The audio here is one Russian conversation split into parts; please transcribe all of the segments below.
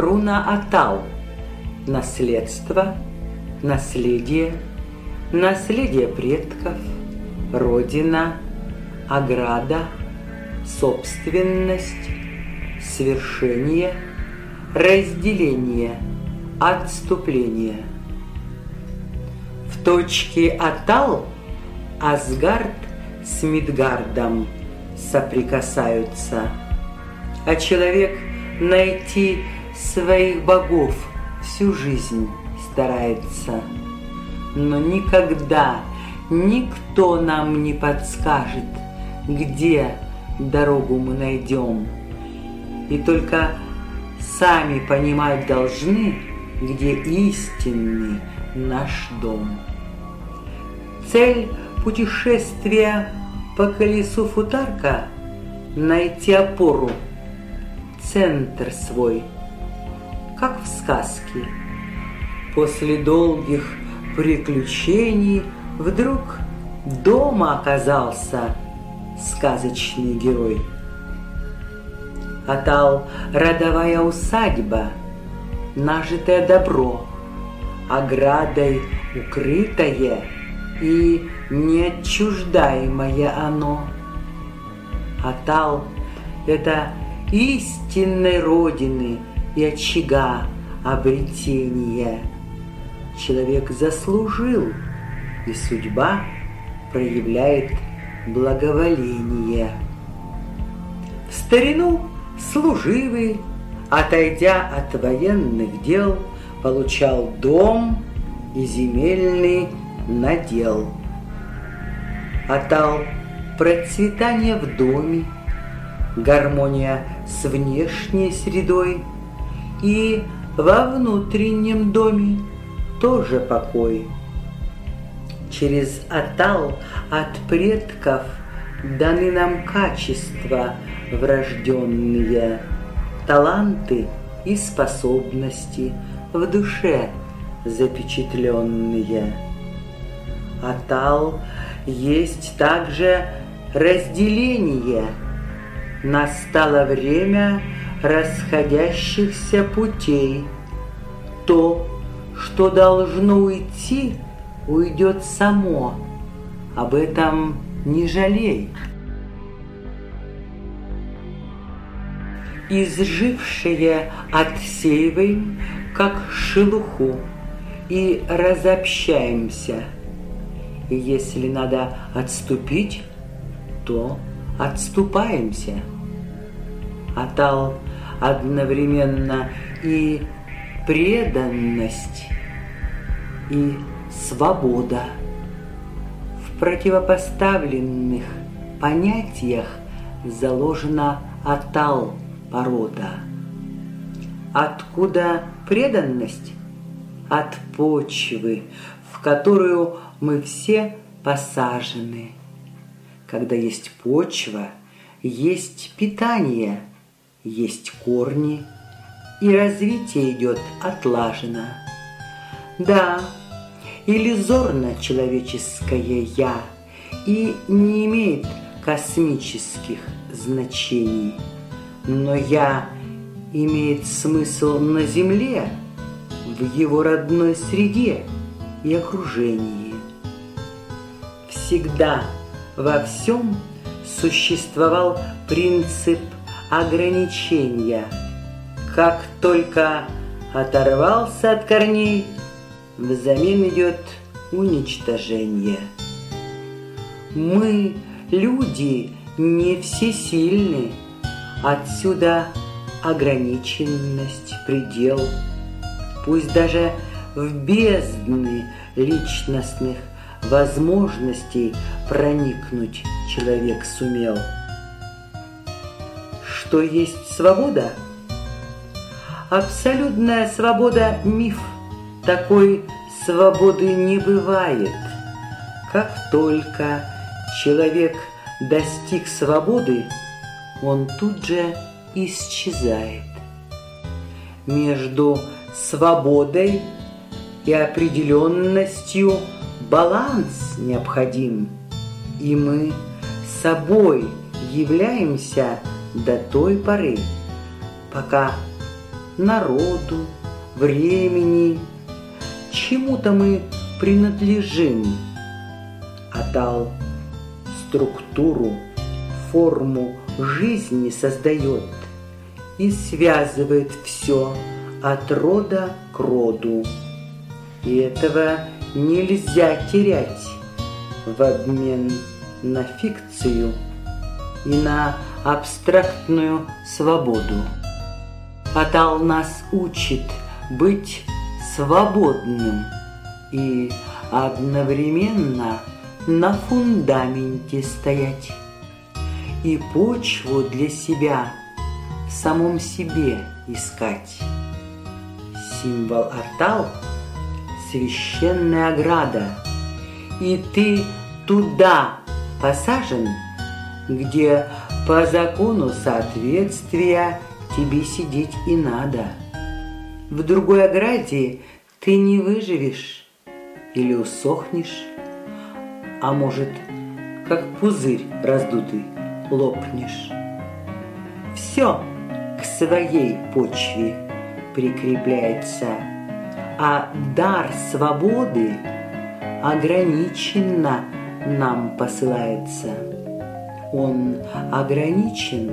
руна Атал. Наследство, наследие, наследие предков, родина, ограда, собственность, свершение, разделение, отступление. В точке Атал Асгард с Мидгардом соприкасаются, а человек найти своих богов всю жизнь старается. Но никогда никто нам не подскажет, где дорогу мы найдем. И только сами понимать должны, где истинный наш дом. Цель путешествия по колесу футарка — найти опору, центр свой, как в сказке. После долгих приключений вдруг дома оказался сказочный герой. Атал — родовая усадьба, нажитое добро, оградой укрытое и неотчуждаемое оно. Атал — это истинной родины и очага обретения. Человек заслужил, и судьба проявляет благоволение. В старину служивый, отойдя от военных дел, получал дом и земельный надел. Атал процветание в доме, гармония с внешней средой и во внутреннем доме тоже покой. Через Атал от предков даны нам качества врожденные, таланты и способности в душе запечатленные. Атал есть также разделение. Настало время расходящихся путей. То, что должно уйти, уйдет само. Об этом не жалей. Изжившие отсеиваем, как шелуху, и разобщаемся. И если надо отступить, то отступаемся. Атал одновременно и преданность, и свобода. В противопоставленных понятиях заложена атал порода. Откуда преданность? От почвы, в которую мы все посажены. Когда есть почва, есть питание, есть корни, и развитие идет отлажено. Да, иллюзорно человеческое «я» и не имеет космических значений. Но «я» имеет смысл на Земле, в его родной среде и окружении. Всегда во всем существовал принцип ограничения. Как только оторвался от корней – взамен идет уничтожение. Мы, люди, не всесильны, отсюда ограниченность, предел. Пусть даже в бездны личностных возможностей проникнуть человек сумел. Что есть свобода? Абсолютная свобода – миф – такой свободы не бывает. Как только человек достиг свободы, он тут же исчезает. Между свободой и определенностью баланс необходим, и мы собой являемся до той поры, пока народу, времени, чему-то мы принадлежим. Атал структуру, форму жизни создает и связывает все от рода к роду. И этого нельзя терять в обмен на фикцию и на абстрактную свободу. Атал нас учит быть свободным и одновременно на фундаменте стоять и почву для себя в самом себе искать. Символ Атал – священная ограда, и ты туда посажен, где по закону соответствия тебе сидеть и надо. В другой ограде ты не выживешь или усохнешь, а может, как пузырь раздутый, лопнешь. Все к своей почве прикрепляется, а дар свободы ограниченно нам посылается. Он ограничен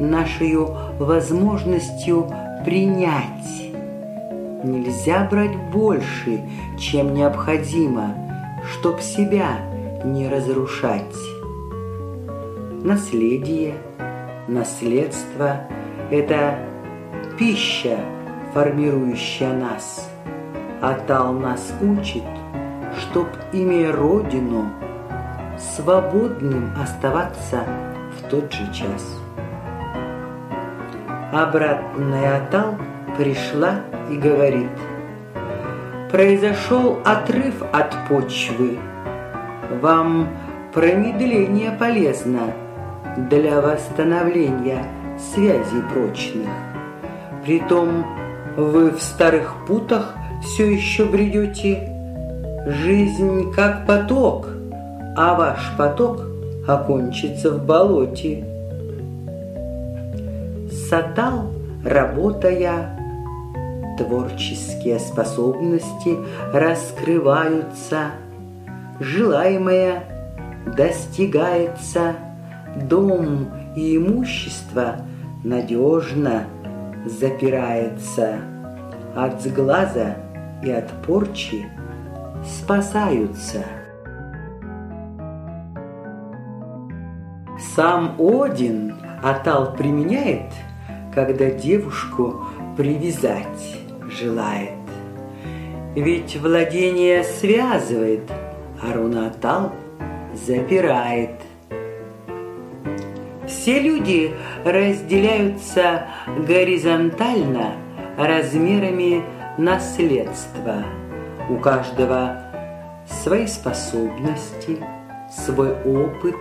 нашей возможностью принять. Нельзя брать больше, чем необходимо, чтоб себя не разрушать. Наследие, наследство – это пища, формирующая нас. Атал нас учит, чтоб, имея Родину, свободным оставаться в тот же час. Обратная Атал пришла и говорит, произошел отрыв от почвы. Вам промедление полезно для восстановления связей прочных. Притом вы в старых путах все еще бредете. Жизнь как поток, а ваш поток окончится в болоте. Сатал, работая, творческие способности раскрываются, желаемое достигается, дом и имущество надежно запирается, от сглаза и от порчи спасаются. Сам Один Атал применяет, когда девушку привязать желает. Ведь владение связывает, а рунатал запирает. Все люди разделяются горизонтально размерами наследства. У каждого свои способности, свой опыт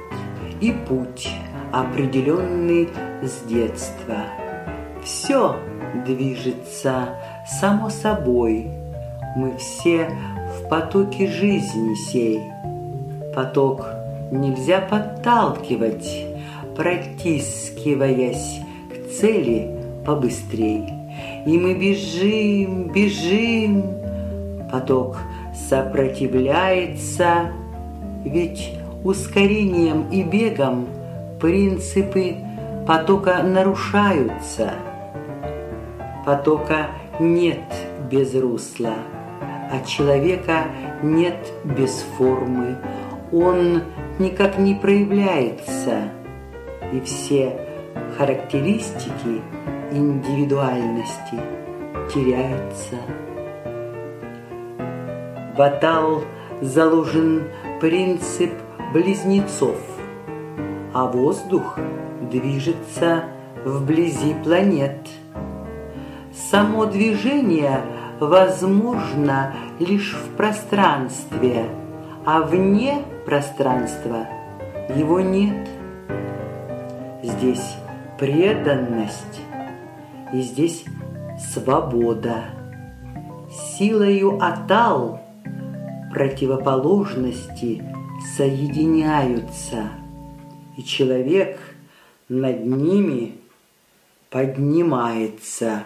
и путь, определенный с детства. Все движется само собой. Мы все в потоке жизни сей. Поток нельзя подталкивать, протискиваясь к цели побыстрей. И мы бежим, бежим. Поток сопротивляется, ведь ускорением и бегом принципы потока нарушаются – Потока нет без русла, а человека нет без формы. Он никак не проявляется, и все характеристики индивидуальности теряются. Батал заложен принцип близнецов, а воздух движется вблизи планет – Само движение возможно лишь в пространстве, а вне пространства его нет. Здесь преданность, и здесь свобода. Силою атал противоположности соединяются, и человек над ними поднимается.